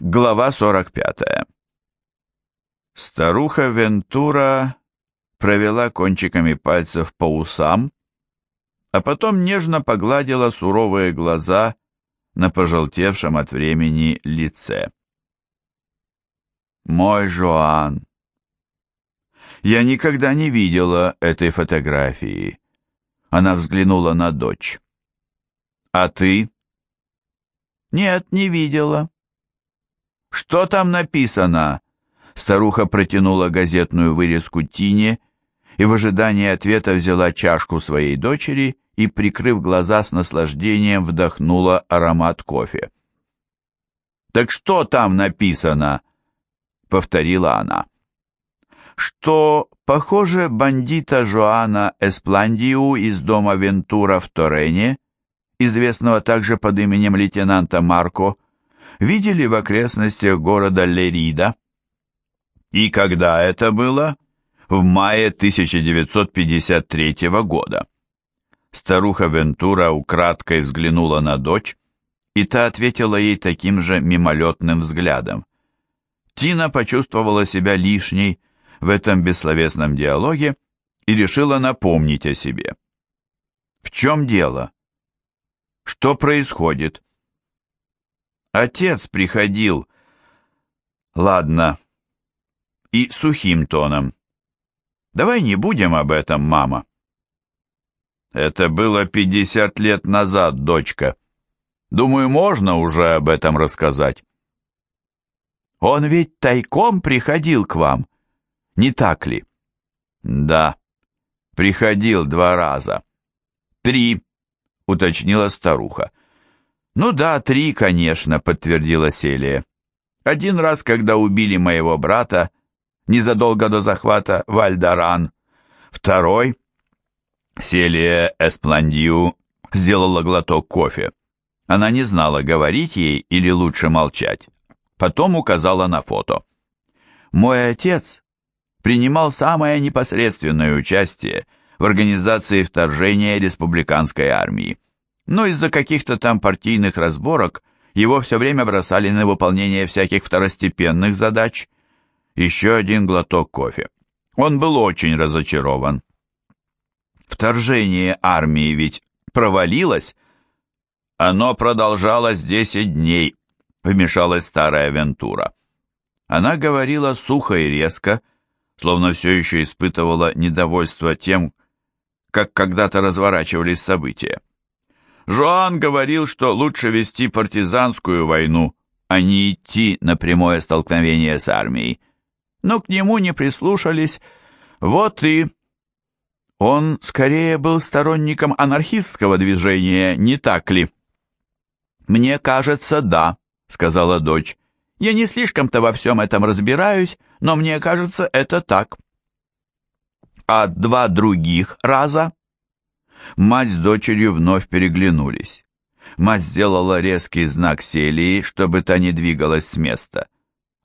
Глава 45. Старуха Вентура провела кончиками пальцев по усам, а потом нежно погладила суровые глаза на пожелтевшем от времени лице. «Мой Жоан!» Я никогда не видела этой фотографии. Она взглянула на дочь. «А ты?» «Нет, не видела». «Что там написано?» Старуха протянула газетную вырезку Тине и в ожидании ответа взяла чашку своей дочери и, прикрыв глаза с наслаждением, вдохнула аромат кофе. «Так что там написано?» — повторила она. «Что, похоже, бандита Жоана Эспландиу из дома Вентура в Торене, известного также под именем лейтенанта Марко, видели в окрестностях города Лерида. И когда это было? В мае 1953 года. Старуха Вентура украдкой взглянула на дочь, и та ответила ей таким же мимолетным взглядом. Тина почувствовала себя лишней в этом бессловесном диалоге и решила напомнить о себе. В чем дело? Что происходит? Отец приходил. Ладно. И сухим тоном. Давай не будем об этом, мама. Это было пятьдесят лет назад, дочка. Думаю, можно уже об этом рассказать. Он ведь тайком приходил к вам, не так ли? Да, приходил два раза. Три, уточнила старуха. «Ну да, три, конечно», — подтвердила Селия. «Один раз, когда убили моего брата, незадолго до захвата Вальдаран. Второй...» Селия Эспландью сделала глоток кофе. Она не знала, говорить ей или лучше молчать. Потом указала на фото. «Мой отец принимал самое непосредственное участие в организации вторжения республиканской армии но из-за каких-то там партийных разборок его все время бросали на выполнение всяких второстепенных задач. Еще один глоток кофе. Он был очень разочарован. Вторжение армии ведь провалилось. Оно продолжалось десять дней, вмешалась старая Вентура. Она говорила сухо и резко, словно все еще испытывала недовольство тем, как когда-то разворачивались события. Жоан говорил, что лучше вести партизанскую войну, а не идти на прямое столкновение с армией. Но к нему не прислушались. Вот и... Он скорее был сторонником анархистского движения, не так ли? «Мне кажется, да», — сказала дочь. «Я не слишком-то во всем этом разбираюсь, но мне кажется, это так». «А два других раза?» Мать с дочерью вновь переглянулись. Мать сделала резкий знак Селии, чтобы та не двигалась с места.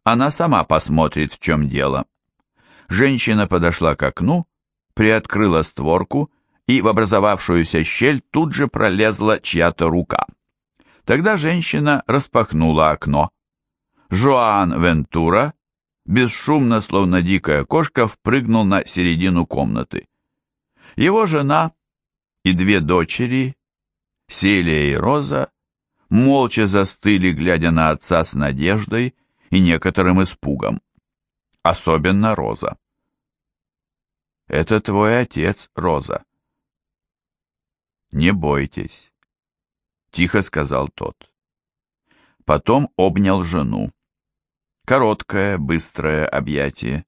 Она сама посмотрит, в чем дело. Женщина подошла к окну, приоткрыла створку, и в образовавшуюся щель тут же пролезла чья-то рука. Тогда женщина распахнула окно. Жоан Вентура, бесшумно, словно дикая кошка, впрыгнул на середину комнаты. Его жена, и две дочери, Селия и Роза, молча застыли, глядя на отца с надеждой и некоторым испугом. Особенно Роза. «Это твой отец, Роза». «Не бойтесь», — тихо сказал тот. Потом обнял жену. Короткое, быстрое объятие.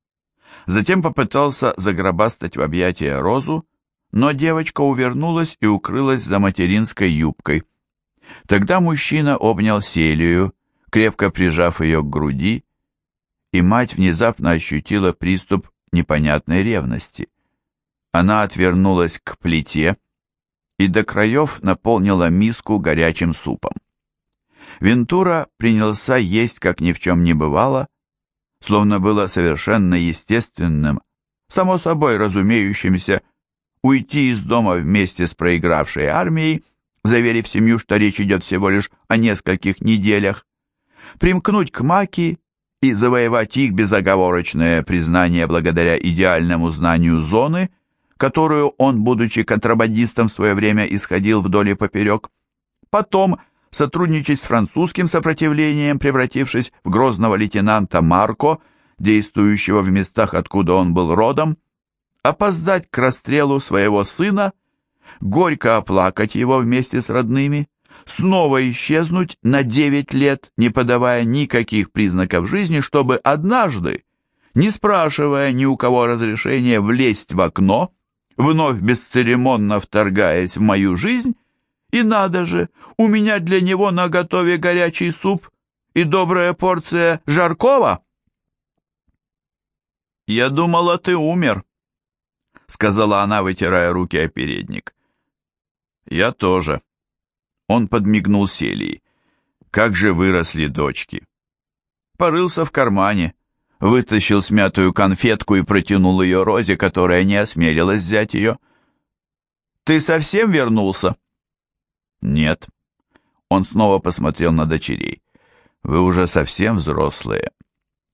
Затем попытался загробастать в объятия Розу, но девочка увернулась и укрылась за материнской юбкой. Тогда мужчина обнял Селию, крепко прижав ее к груди, и мать внезапно ощутила приступ непонятной ревности. Она отвернулась к плите и до краев наполнила миску горячим супом. Вентура принялся есть, как ни в чем не бывало, словно было совершенно естественным, само собой разумеющимся, уйти из дома вместе с проигравшей армией, заверив семью, что речь идет всего лишь о нескольких неделях. примкнуть к Маки и завоевать их безоговорочное признание благодаря идеальному знанию зоны, которую он, будучи контрабандистом в свое время исходил вдоль и поперек. Потом сотрудничать с французским сопротивлением, превратившись в грозного лейтенанта Марко, действующего в местах, откуда он был родом, опоздать к расстрелу своего сына, горько оплакать его вместе с родными, снова исчезнуть на девять лет, не подавая никаких признаков жизни, чтобы однажды, не спрашивая ни у кого разрешения влезть в окно, вновь бесцеремонно вторгаясь в мою жизнь, и надо же, у меня для него на готове горячий суп и добрая порция жаркого. «Я думала, ты умер», — сказала она, вытирая руки о передник. «Я тоже». Он подмигнул Селии. «Как же выросли дочки!» Порылся в кармане, вытащил смятую конфетку и протянул ее Розе, которая не осмелилась взять ее. «Ты совсем вернулся?» «Нет». Он снова посмотрел на дочерей. «Вы уже совсем взрослые».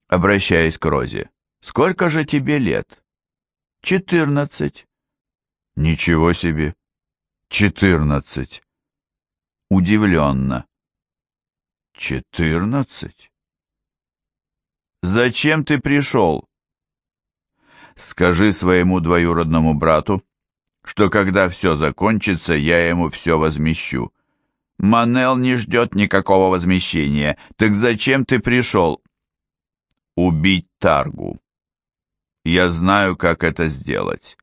Обращаясь к Розе. «Сколько же тебе лет?» «Четырнадцать». «Ничего себе! Четырнадцать!» Удивленно. «Четырнадцать?» «Зачем ты пришел?» «Скажи своему двоюродному брату, что когда все закончится, я ему все возмещу. Манел не ждет никакого возмещения. Так зачем ты пришел?» «Убить Таргу. Я знаю, как это сделать».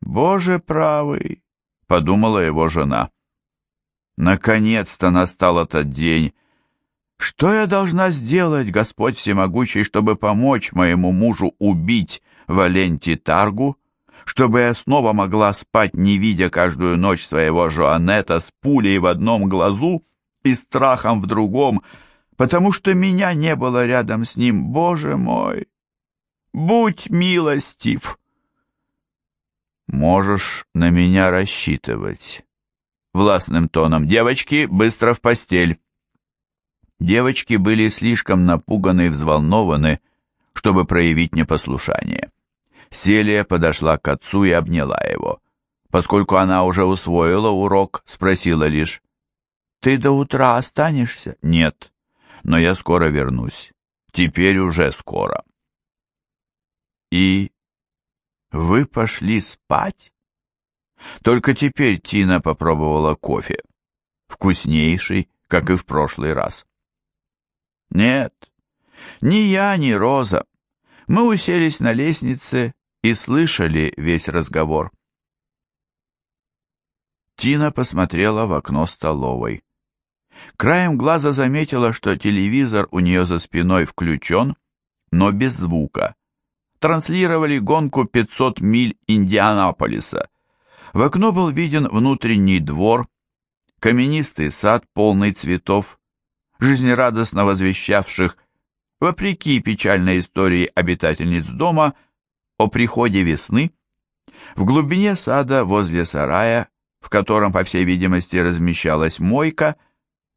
«Боже правый!» — подумала его жена. «Наконец-то настал этот день!» Что я должна сделать, Господь Всемогущий, чтобы помочь моему мужу убить Валенти Таргу? чтобы я снова могла спать, не видя каждую ночь своего Жоанета с пулей в одном глазу и страхом в другом, потому что меня не было рядом с ним, Боже мой! Будь милостив! Можешь на меня рассчитывать. Властным тоном девочки быстро в постель. Девочки были слишком напуганы и взволнованы, чтобы проявить непослушание. Селия подошла к отцу и обняла его. Поскольку она уже усвоила урок, спросила лишь, «Ты до утра останешься?» «Нет, но я скоро вернусь. Теперь уже скоро». «И вы пошли спать?» Только теперь Тина попробовала кофе. Вкуснейший, как и в прошлый раз. «Нет, ни я, ни Роза. Мы уселись на лестнице и слышали весь разговор. Тина посмотрела в окно столовой. Краем глаза заметила, что телевизор у нее за спиной включен, но без звука. Транслировали гонку 500 миль Индианаполиса. В окно был виден внутренний двор, каменистый сад, полный цветов, жизнерадостно возвещавших вопреки печальной истории обитательниц дома, о приходе весны, в глубине сада возле сарая, в котором, по всей видимости, размещалась мойка,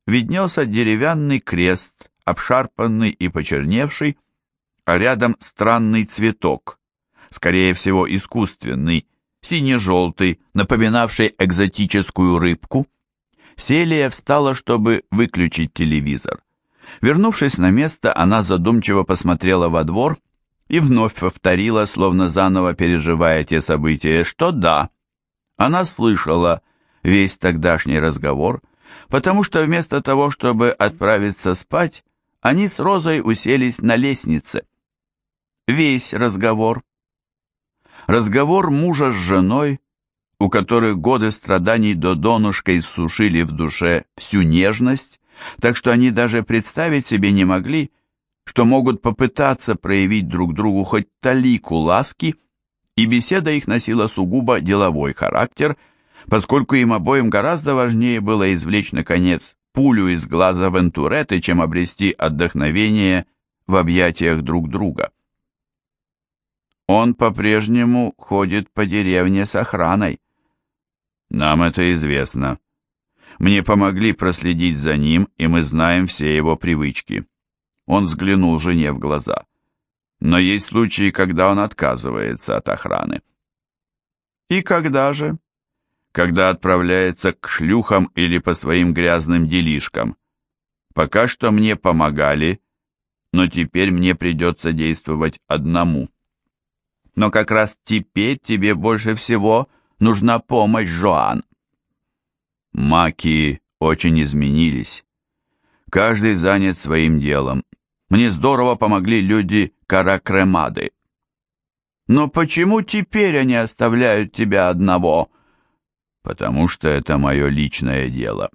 виднелся деревянный крест, обшарпанный и почерневший, а рядом странный цветок, скорее всего искусственный, сине-желтый, напоминавший экзотическую рыбку. Селия встала, чтобы выключить телевизор. Вернувшись на место, она задумчиво посмотрела во двор и вновь повторила, словно заново переживая те события, что да, она слышала весь тогдашний разговор, потому что вместо того, чтобы отправиться спать, они с Розой уселись на лестнице. Весь разговор. Разговор мужа с женой, у которых годы страданий до донышка иссушили в душе всю нежность, так что они даже представить себе не могли, что могут попытаться проявить друг другу хоть талику ласки, и беседа их носила сугубо деловой характер, поскольку им обоим гораздо важнее было извлечь, наконец, пулю из глаза Вентуреты, чем обрести отдохновение в объятиях друг друга. Он по-прежнему ходит по деревне с охраной. Нам это известно. Мне помогли проследить за ним, и мы знаем все его привычки. Он взглянул жене в глаза. Но есть случаи, когда он отказывается от охраны. И когда же? Когда отправляется к шлюхам или по своим грязным делишкам. Пока что мне помогали, но теперь мне придется действовать одному. Но как раз теперь тебе больше всего нужна помощь, Жоан. Маки очень изменились. Каждый занят своим делом. Мне здорово помогли люди Каракремады. Но почему теперь они оставляют тебя одного? Потому что это мое личное дело.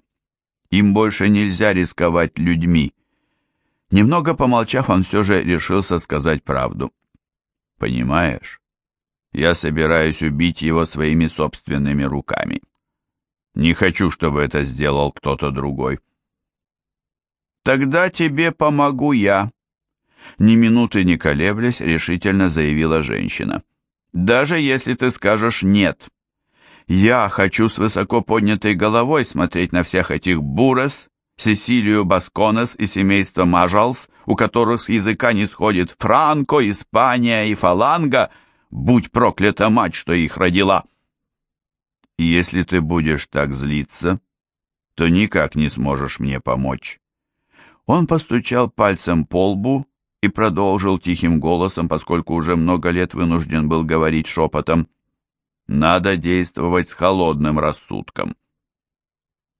Им больше нельзя рисковать людьми. Немного помолчав, он все же решился сказать правду. Понимаешь, я собираюсь убить его своими собственными руками. Не хочу, чтобы это сделал кто-то другой. Тогда тебе помогу я. Ни минуты не колеблясь, решительно заявила женщина. Даже если ты скажешь «нет». Я хочу с высоко поднятой головой смотреть на всех этих Бурес, Сесилию Басконес и семейство Мажалс, у которых с языка не сходит Франко, Испания и Фаланга, будь проклята мать, что их родила. И если ты будешь так злиться, то никак не сможешь мне помочь. Он постучал пальцем по лбу и продолжил тихим голосом, поскольку уже много лет вынужден был говорить шепотом. Надо действовать с холодным рассудком.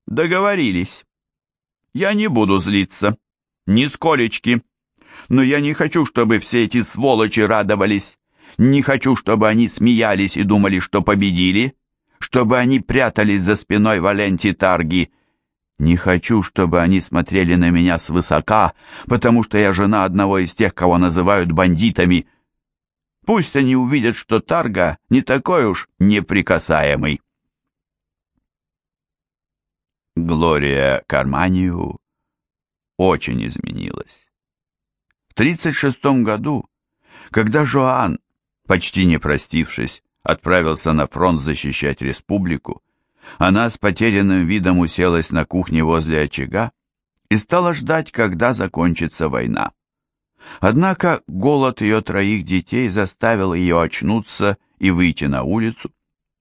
Договорились. Я не буду злиться. Нисколечки. Но я не хочу, чтобы все эти сволочи радовались. Не хочу, чтобы они смеялись и думали, что победили чтобы они прятались за спиной Валенти Тарги. Не хочу, чтобы они смотрели на меня свысока, потому что я жена одного из тех, кого называют бандитами. Пусть они увидят, что Тарга не такой уж неприкасаемый. Глория Карманию очень изменилась. В 36 году, когда Жоан, почти не простившись, отправился на фронт защищать республику, она с потерянным видом уселась на кухне возле очага и стала ждать, когда закончится война. Однако голод ее троих детей заставил ее очнуться и выйти на улицу,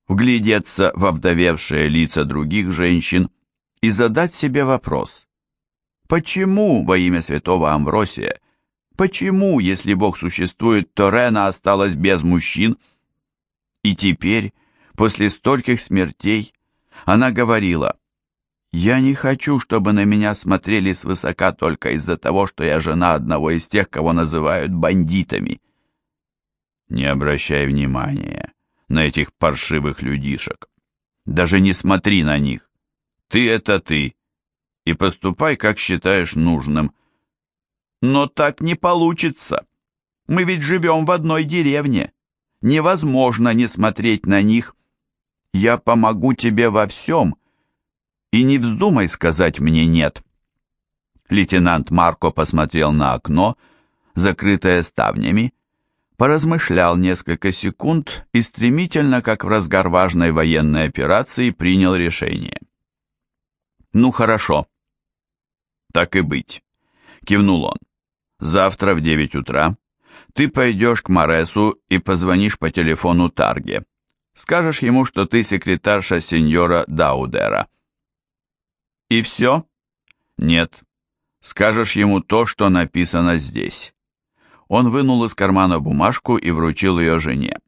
вглядеться во вдовевшие лица других женщин и задать себе вопрос. Почему во имя святого Амвросия, почему, если Бог существует, то Рена осталась без мужчин – и теперь, после стольких смертей, она говорила, «Я не хочу, чтобы на меня смотрели свысока только из-за того, что я жена одного из тех, кого называют бандитами». Не обращай внимания на этих паршивых людишек. Даже не смотри на них. Ты — это ты. И поступай, как считаешь нужным. Но так не получится. Мы ведь живем в одной деревне невозможно не смотреть на них. Я помогу тебе во всем, и не вздумай сказать мне «нет». Лейтенант Марко посмотрел на окно, закрытое ставнями, поразмышлял несколько секунд и стремительно, как в разгар важной военной операции, принял решение. «Ну хорошо, так и быть», — кивнул он. «Завтра в девять утра ты пойдешь к Моресу и позвонишь по телефону Тарге. Скажешь ему, что ты секретарша сеньора Даудера. И все? Нет. Скажешь ему то, что написано здесь. Он вынул из кармана бумажку и вручил ее жене.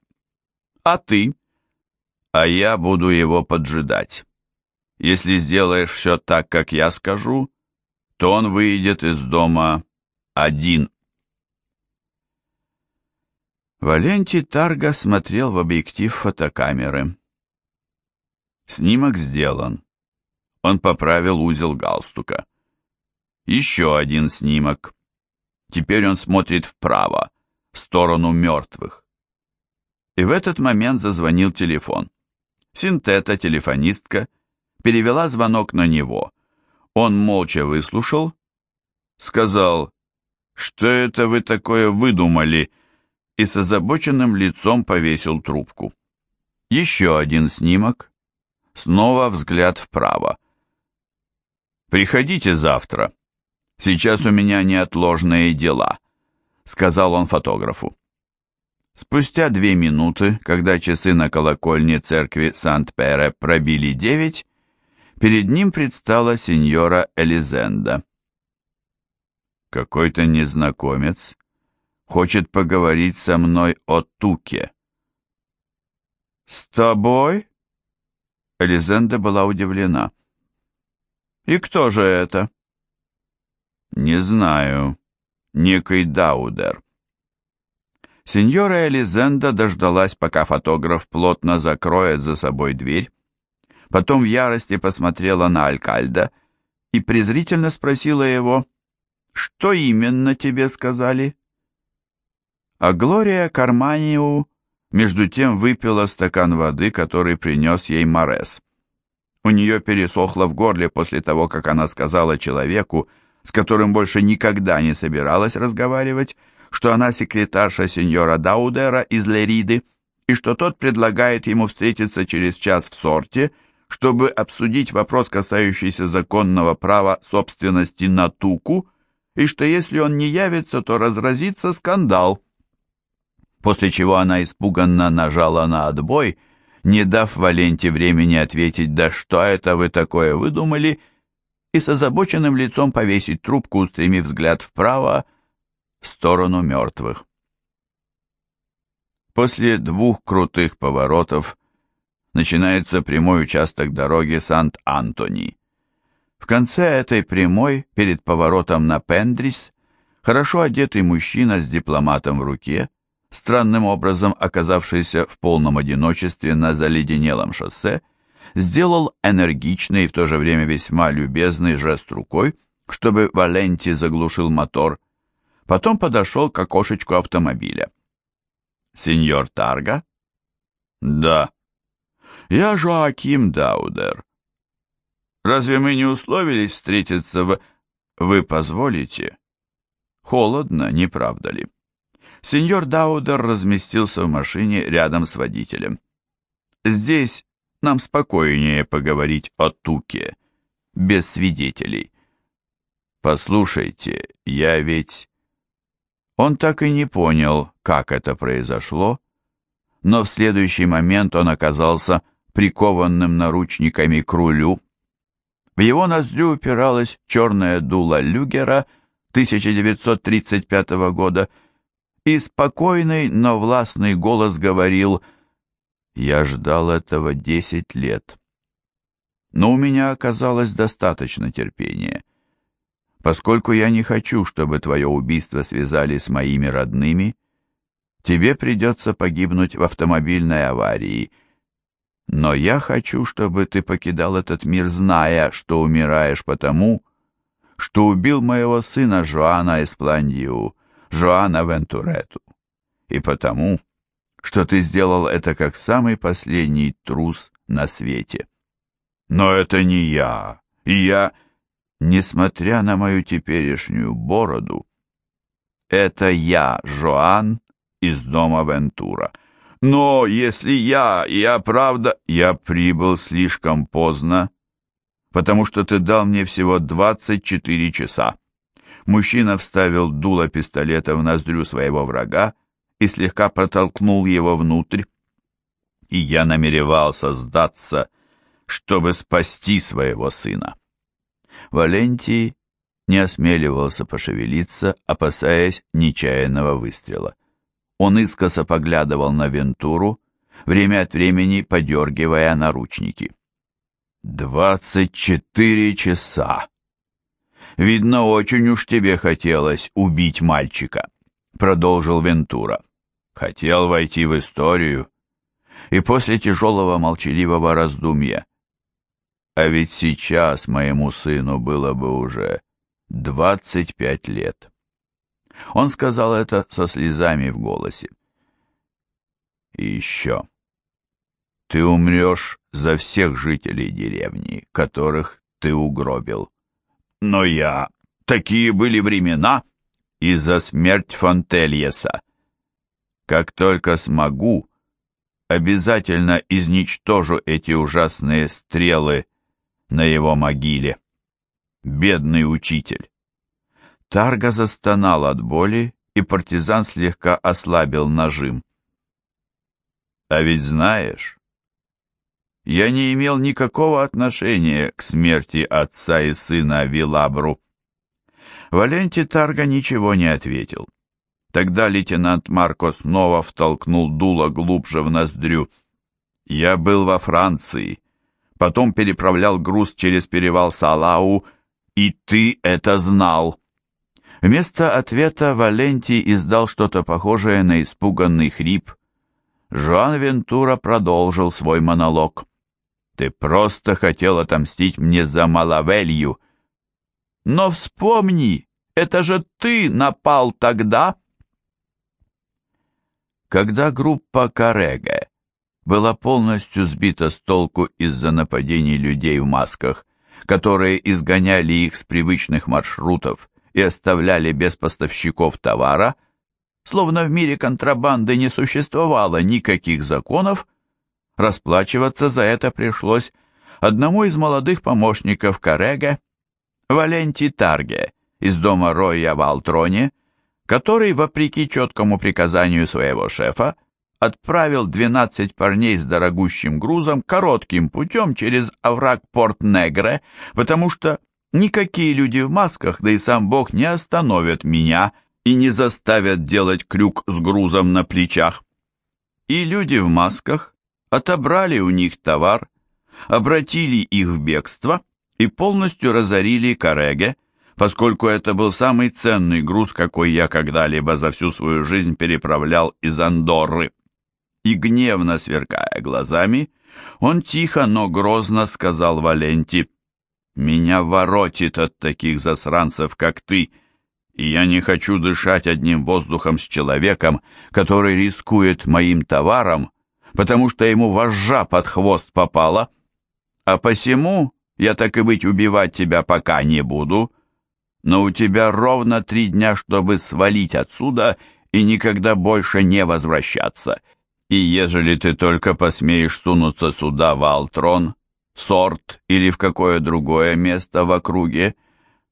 А ты? А я буду его поджидать. Если сделаешь все так, как я скажу, то он выйдет из дома один. Валентий Тарга смотрел в объектив фотокамеры. Снимок сделан. Он поправил узел галстука. Еще один снимок. Теперь он смотрит вправо, в сторону мертвых. И в этот момент зазвонил телефон. Синтета, телефонистка, перевела звонок на него. Он молча выслушал, сказал, «Что это вы такое выдумали?» и с озабоченным лицом повесил трубку. Еще один снимок. Снова взгляд вправо. Приходите завтра. Сейчас у меня неотложные дела», — сказал он фотографу. Спустя две минуты, когда часы на колокольне церкви Сант-Пере пробили девять, перед ним предстала сеньора Элизенда. «Какой-то незнакомец хочет поговорить со мной о Туке». «С тобой?» Элизенда была удивлена. «И кто же это?» «Не знаю. Некий Даудер». Сеньора Элизенда дождалась, пока фотограф плотно закроет за собой дверь, потом в ярости посмотрела на Алькальда и презрительно спросила его, «Что именно тебе сказали?» А Глория Карманиу между тем выпила стакан воды, который принес ей Морес. У нее пересохло в горле после того, как она сказала человеку, с которым больше никогда не собиралась разговаривать, что она секретарша сеньора Даудера из Лериды, и что тот предлагает ему встретиться через час в сорте, чтобы обсудить вопрос, касающийся законного права собственности на туку, и что если он не явится, то разразится скандал. После чего она испуганно нажала на отбой, не дав Валенте времени ответить «Да что это вы такое выдумали?» и с озабоченным лицом повесить трубку, устремив взгляд вправо, в сторону мертвых. После двух крутых поворотов начинается прямой участок дороги Сант-Антони. В конце этой прямой, перед поворотом на Пендрис, хорошо одетый мужчина с дипломатом в руке, странным образом оказавшийся в полном одиночестве на заледенелом шоссе, сделал энергичный и в то же время весьма любезный жест рукой, чтобы Валенти заглушил мотор, Потом подошел к окошечку автомобиля. «Сеньор Тарга?» «Да». «Я Жоаким Даудер. Разве мы не условились встретиться в... Вы позволите?» «Холодно, не правда ли?» Сеньор Даудер разместился в машине рядом с водителем. «Здесь нам спокойнее поговорить о Туке, без свидетелей». «Послушайте, я ведь...» Он так и не понял, как это произошло, но в следующий момент он оказался прикованным наручниками к рулю. В его ноздрю упиралась черная дула Люгера 1935 года, и спокойный, но властный голос говорил «Я ждал этого десять лет». Но у меня оказалось достаточно терпения. Поскольку я не хочу, чтобы твое убийство связали с моими родными, тебе придется погибнуть в автомобильной аварии. Но я хочу, чтобы ты покидал этот мир, зная, что умираешь потому, что убил моего сына Жоана Эспландиу, Жоана Вентурету, и потому, что ты сделал это как самый последний трус на свете. Но это не я, и я несмотря на мою теперешнюю бороду, это я, Жоан, из дома Вентура. Но если я, я правда, я прибыл слишком поздно, потому что ты дал мне всего 24 часа. Мужчина вставил дуло пистолета в ноздрю своего врага и слегка протолкнул его внутрь. И я намеревался сдаться, чтобы спасти своего сына. Валентий не осмеливался пошевелиться, опасаясь нечаянного выстрела. Он искоса поглядывал на Вентуру, время от времени подергивая наручники. «Двадцать четыре часа! Видно, очень уж тебе хотелось убить мальчика», — продолжил Вентура. «Хотел войти в историю». И после тяжелого молчаливого раздумья а ведь сейчас моему сыну было бы уже двадцать пять лет. Он сказал это со слезами в голосе. И еще. Ты умрешь за всех жителей деревни, которых ты угробил. Но я... Такие были времена. И за смерть Фонтельеса. Как только смогу, обязательно изничтожу эти ужасные стрелы на его могиле. Бедный учитель. Тарга застонал от боли, и партизан слегка ослабил нажим. А ведь знаешь, я не имел никакого отношения к смерти отца и сына Вилабру. Валенти Тарга ничего не ответил. Тогда лейтенант Марко снова втолкнул дуло глубже в ноздрю. «Я был во Франции, потом переправлял груз через перевал Салау, и ты это знал!» Вместо ответа Валентий издал что-то похожее на испуганный хрип. Жуан Вентура продолжил свой монолог. «Ты просто хотел отомстить мне за Малавелью. Но вспомни, это же ты напал тогда!» Когда группа Кареге была полностью сбита с толку из-за нападений людей в масках, которые изгоняли их с привычных маршрутов и оставляли без поставщиков товара, словно в мире контрабанды не существовало никаких законов, расплачиваться за это пришлось одному из молодых помощников Карега, Валенти Тарге, из дома Роя в Алтроне, который, вопреки четкому приказанию своего шефа, отправил 12 парней с дорогущим грузом коротким путем через овраг Порт-Негре, потому что никакие люди в масках, да и сам Бог не остановят меня и не заставят делать крюк с грузом на плечах. И люди в масках отобрали у них товар, обратили их в бегство и полностью разорили Кареге, поскольку это был самый ценный груз, какой я когда-либо за всю свою жизнь переправлял из Андорры. И гневно сверкая глазами, он тихо, но грозно сказал Валенти, «Меня воротит от таких засранцев, как ты, и я не хочу дышать одним воздухом с человеком, который рискует моим товаром, потому что ему вожжа под хвост попала, а посему я так и быть убивать тебя пока не буду, но у тебя ровно три дня, чтобы свалить отсюда и никогда больше не возвращаться. И ежели ты только посмеешь сунуться сюда в Алтрон, Сорт или в какое другое место в округе,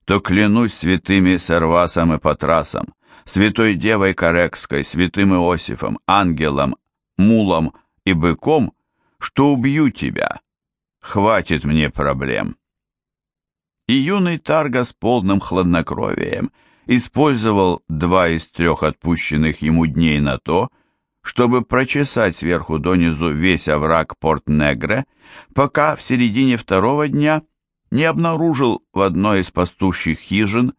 то клянусь святыми Сервасом и Патрасом, святой Девой Корекской, святым Иосифом, ангелом, мулом и быком, что убью тебя. Хватит мне проблем и юный Тарга с полным хладнокровием использовал два из трех отпущенных ему дней на то, чтобы прочесать сверху донизу весь овраг Порт-Негре, пока в середине второго дня не обнаружил в одной из пастущих хижин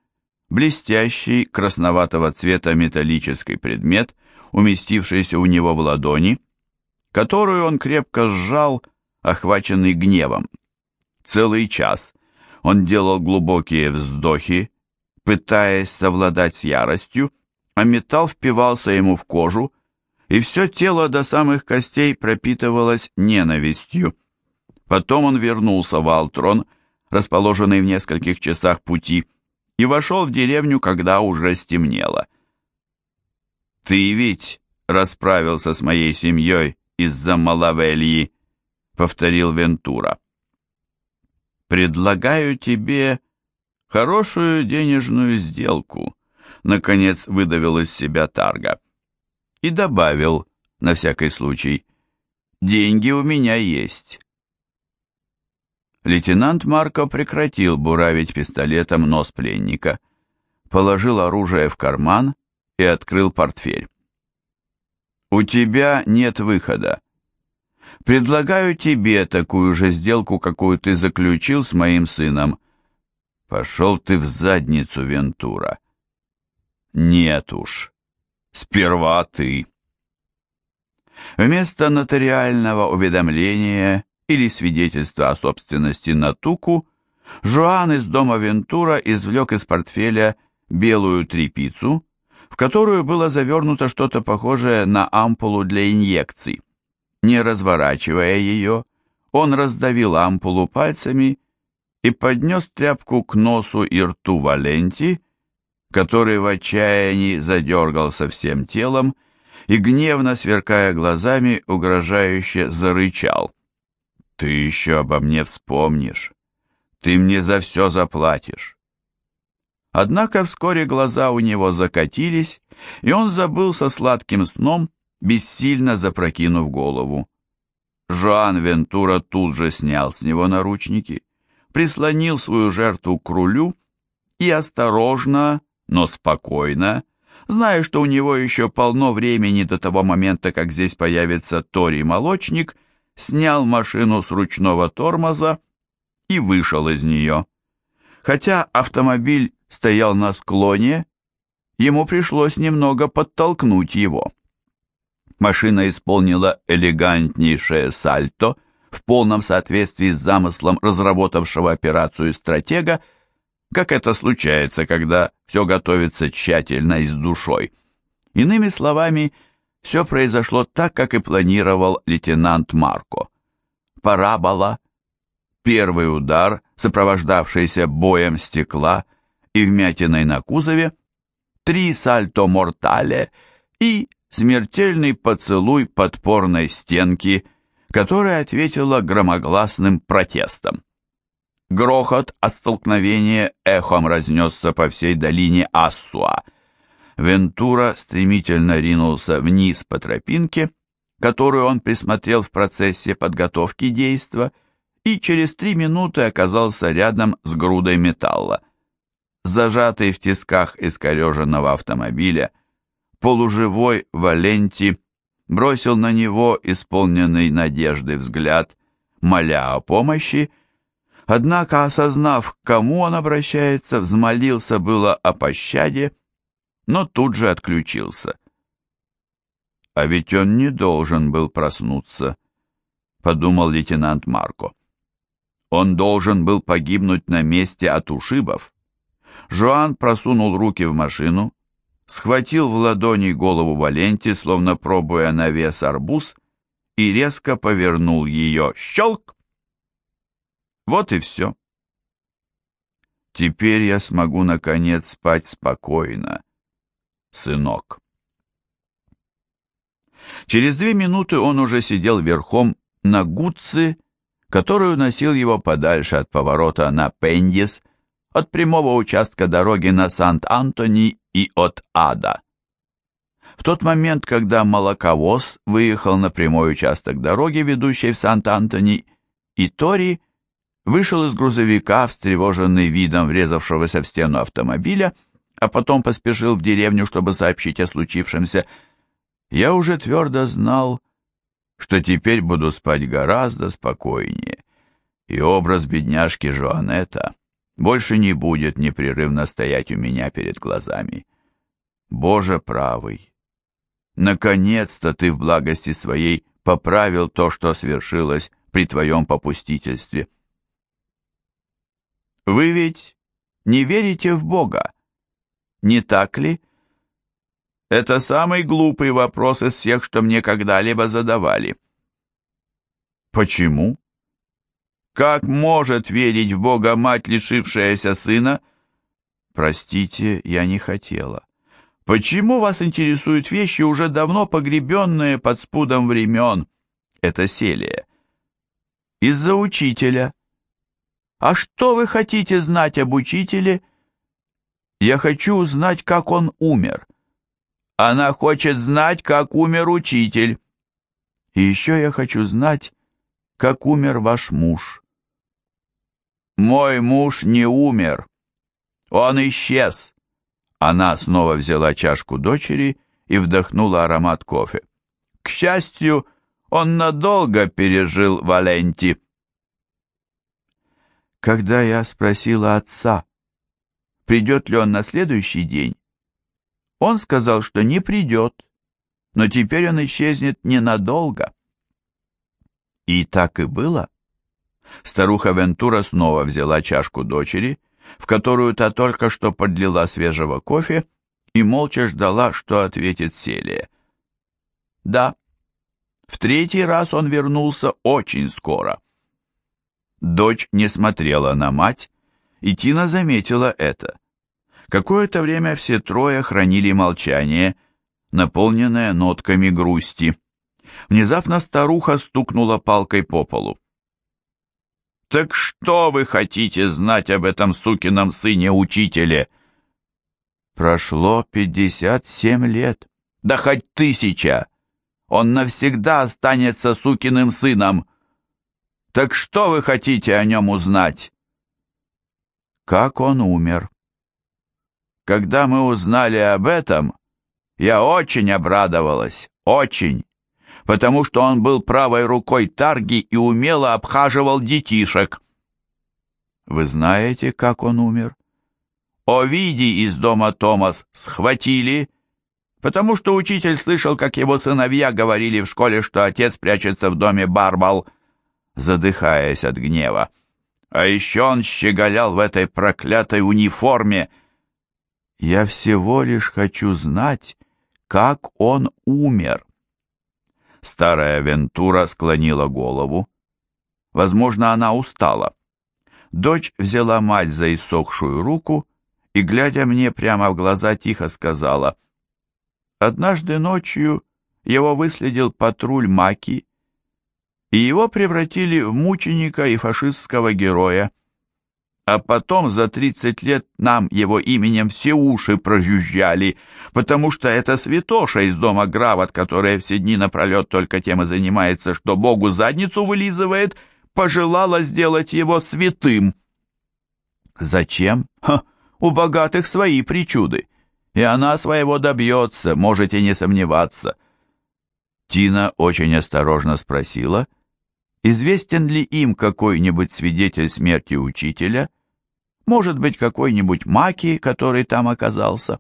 блестящий красноватого цвета металлический предмет, уместившийся у него в ладони, которую он крепко сжал, охваченный гневом. Целый час он делал глубокие вздохи, пытаясь совладать с яростью, а металл впивался ему в кожу, и все тело до самых костей пропитывалось ненавистью. Потом он вернулся в Алтрон, расположенный в нескольких часах пути, и вошел в деревню, когда уже стемнело. «Ты ведь расправился с моей семьей из-за Малавельи», — повторил Вентура предлагаю тебе хорошую денежную сделку», наконец выдавил из себя Тарга. И добавил, на всякий случай, «деньги у меня есть». Лейтенант Марко прекратил буравить пистолетом нос пленника, положил оружие в карман и открыл портфель. «У тебя нет выхода. Предлагаю тебе такую же сделку, какую ты заключил с моим сыном. Пошел ты в задницу, Вентура. Нет уж. Сперва ты. Вместо нотариального уведомления или свидетельства о собственности на туку, Жуан из дома Вентура извлек из портфеля белую трепицу, в которую было завернуто что-то похожее на ампулу для инъекций. Не разворачивая ее, он раздавил ампулу пальцами и поднес тряпку к носу и рту Валенти, который в отчаянии задергался всем телом и, гневно сверкая глазами, угрожающе зарычал. «Ты еще обо мне вспомнишь. Ты мне за все заплатишь. Однако вскоре глаза у него закатились, и он забылся сладким сном, бессильно запрокинув голову. Жоан Вентура тут же снял с него наручники, прислонил свою жертву к рулю и осторожно, но спокойно, зная, что у него еще полно времени до того момента, как здесь появится Тори-молочник, снял машину с ручного тормоза и вышел из нее. Хотя автомобиль стоял на склоне, ему пришлось немного подтолкнуть его. Машина исполнила элегантнейшее сальто в полном соответствии с замыслом разработавшего операцию стратега, как это случается, когда все готовится тщательно и с душой. Иными словами, все произошло так, как и планировал лейтенант Марко. Парабола, первый удар, сопровождавшийся боем стекла и вмятиной на кузове, три сальто-мортале и смертельный поцелуй подпорной стенки, которая ответила громогласным протестом. Грохот от столкновения эхом разнесся по всей долине Ассуа. Вентура стремительно ринулся вниз по тропинке, которую он присмотрел в процессе подготовки действа, и через три минуты оказался рядом с грудой металла. Зажатый в тисках искореженного автомобиля, полуживой Валенти бросил на него исполненный надежды взгляд, моля о помощи, однако, осознав, к кому он обращается, взмолился было о пощаде, но тут же отключился. «А ведь он не должен был проснуться», — подумал лейтенант Марко. «Он должен был погибнуть на месте от ушибов». Жоан просунул руки в машину, схватил в ладони голову Валенти, словно пробуя на вес арбуз, и резко повернул ее. Щелк! Вот и все. Теперь я смогу, наконец, спать спокойно, сынок. Через две минуты он уже сидел верхом на гудце, которую носил его подальше от поворота на Пендис, от прямого участка дороги на Сант-Антони и от ада. В тот момент, когда молоковоз выехал на прямой участок дороги, ведущей в Сант-Антони, и Тори вышел из грузовика, встревоженный видом врезавшегося в стену автомобиля, а потом поспешил в деревню, чтобы сообщить о случившемся, я уже твердо знал, что теперь буду спать гораздо спокойнее, и образ бедняжки Жоанетта больше не будет непрерывно стоять у меня перед глазами. Боже правый! Наконец-то ты в благости своей поправил то, что свершилось при твоем попустительстве. Вы ведь не верите в Бога, не так ли? Это самый глупый вопрос из всех, что мне когда-либо задавали. Почему? Как может верить в Бога мать, лишившаяся сына? Простите, я не хотела. Почему вас интересуют вещи, уже давно погребенные под спудом времен? Это Селия. Из-за учителя. А что вы хотите знать об учителе? Я хочу узнать, как он умер. Она хочет знать, как умер учитель. И еще я хочу знать, как умер ваш муж. «Мой муж не умер. Он исчез». Она снова взяла чашку дочери и вдохнула аромат кофе. К счастью, он надолго пережил Валенти. Когда я спросила отца, придет ли он на следующий день, он сказал, что не придет, но теперь он исчезнет ненадолго. И так и было. Старуха Вентура снова взяла чашку дочери, в которую та только что подлила свежего кофе, и молча ждала, что ответит Селия. Да, в третий раз он вернулся очень скоро. Дочь не смотрела на мать, и Тина заметила это. Какое-то время все трое хранили молчание, наполненное нотками грусти. Внезапно старуха стукнула палкой по полу. Так что вы хотите знать об этом сукином сыне-учителе? Прошло пятьдесят семь лет. Да хоть тысяча. Он навсегда останется сукиным сыном. Так что вы хотите о нем узнать? Как он умер? Когда мы узнали об этом, я очень обрадовалась, очень, потому что он был правой рукой Тарги и умело обхаживал детишек. Вы знаете, как он умер? Овидий из дома Томас схватили, потому что учитель слышал, как его сыновья говорили в школе, что отец прячется в доме Барбал, задыхаясь от гнева. А еще он щеголял в этой проклятой униформе. Я всего лишь хочу знать, как он умер. Старая Вентура склонила голову. Возможно, она устала. Дочь взяла мать за иссохшую руку и, глядя мне прямо в глаза, тихо сказала, «Однажды ночью его выследил патруль Маки, и его превратили в мученика и фашистского героя а потом за 30 лет нам его именем все уши прожужжали, потому что это святоша из дома Грават, которая все дни напролет только тем и занимается, что Богу задницу вылизывает, пожелала сделать его святым. Зачем? Ха, у богатых свои причуды, и она своего добьется, можете не сомневаться. Тина очень осторожно спросила, известен ли им какой-нибудь свидетель смерти учителя, может быть, какой-нибудь маки, который там оказался.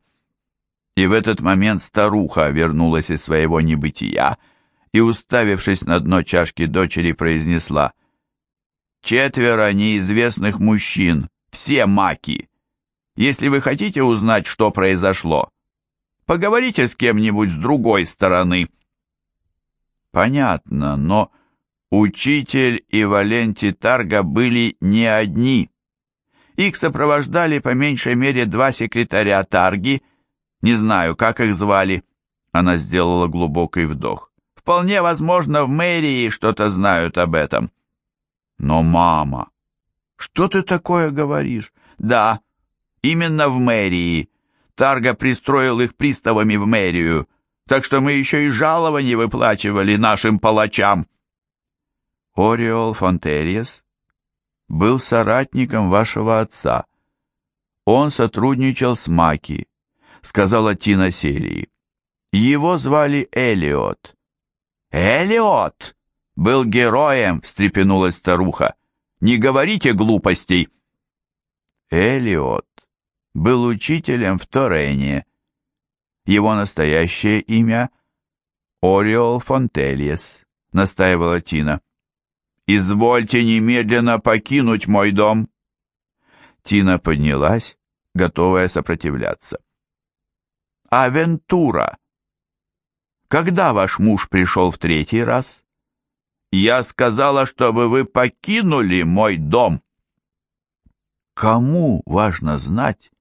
И в этот момент старуха вернулась из своего небытия и, уставившись на дно чашки дочери, произнесла «Четверо неизвестных мужчин, все маки. Если вы хотите узнать, что произошло, поговорите с кем-нибудь с другой стороны». Понятно, но учитель и Валенти Тарга были не одни. Их сопровождали по меньшей мере два секретаря Тарги, не знаю, как их звали. Она сделала глубокий вдох. Вполне возможно, в мэрии что-то знают об этом. Но, мама, что ты такое говоришь? Да, именно в мэрии. Тарга пристроил их приставами в мэрию, так что мы еще и жалования выплачивали нашим палачам. Ориол Фонтериес был соратником вашего отца. Он сотрудничал с Маки, сказала Тина Селии. Его звали Элиот. Элиот! Был героем, встрепенулась старуха. Не говорите глупостей. Элиот был учителем в Торене. Его настоящее имя Ориол Фонтельес, настаивала Тина. «Извольте немедленно покинуть мой дом!» Тина поднялась, готовая сопротивляться. «Авентура! Когда ваш муж пришел в третий раз?» «Я сказала, чтобы вы покинули мой дом!» Кому важно знать,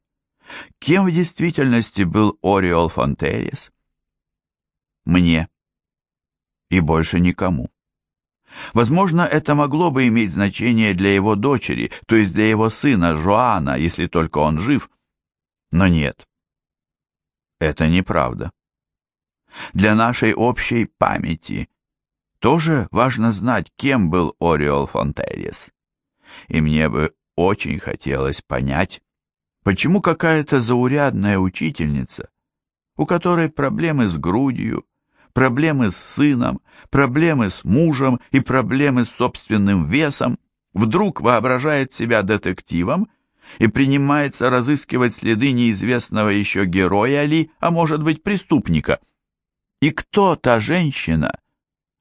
кем в действительности был Ориол Фонтерис? Мне. И больше никому. Возможно, это могло бы иметь значение для его дочери, то есть для его сына Жоана, если только он жив. Но нет. Это неправда. Для нашей общей памяти тоже важно знать, кем был Ориол Фонтерис. И мне бы очень хотелось понять, почему какая-то заурядная учительница, у которой проблемы с грудью, проблемы с сыном, проблемы с мужем и проблемы с собственным весом, вдруг воображает себя детективом и принимается разыскивать следы неизвестного еще героя ли, а может быть преступника. И кто та женщина,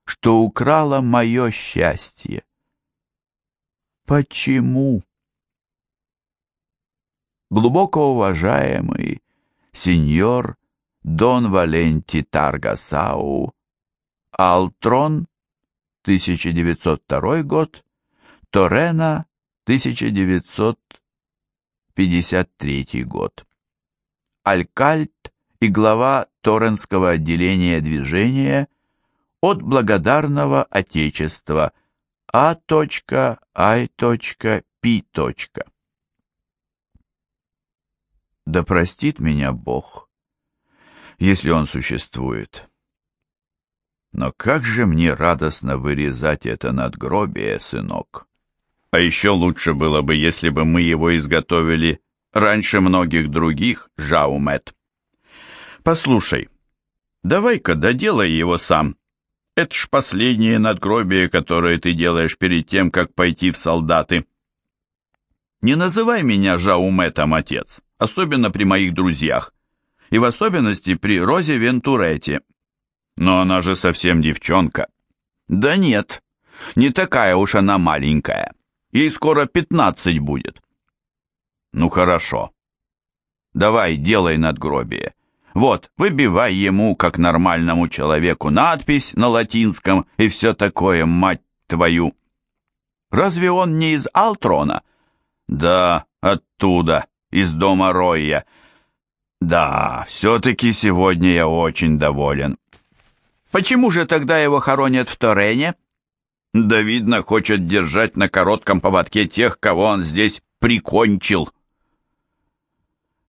что украла мое счастье? Почему? Глубоко уважаемый сеньор Дон Валенти Таргасау, Алтрон, 1902 год, Торена, 1953 год. Алькальт и глава Торренского отделения движения от благодарного Отечества А. Да простит меня Бог, если он существует. Но как же мне радостно вырезать это надгробие, сынок. А еще лучше было бы, если бы мы его изготовили раньше многих других, Жаумет. Послушай, давай-ка доделай его сам. Это ж последнее надгробие, которое ты делаешь перед тем, как пойти в солдаты. Не называй меня Жауметом, отец, особенно при моих друзьях, и в особенности при Розе Вентуретте. Но она же совсем девчонка. Да нет, не такая уж она маленькая. Ей скоро пятнадцать будет. Ну хорошо. Давай, делай надгробие. Вот, выбивай ему, как нормальному человеку, надпись на латинском и все такое, мать твою. Разве он не из Алтрона? Да, оттуда, из дома Ройя. Да, все-таки сегодня я очень доволен. Почему же тогда его хоронят в Торене? Да, видно, хочет держать на коротком поводке тех, кого он здесь прикончил.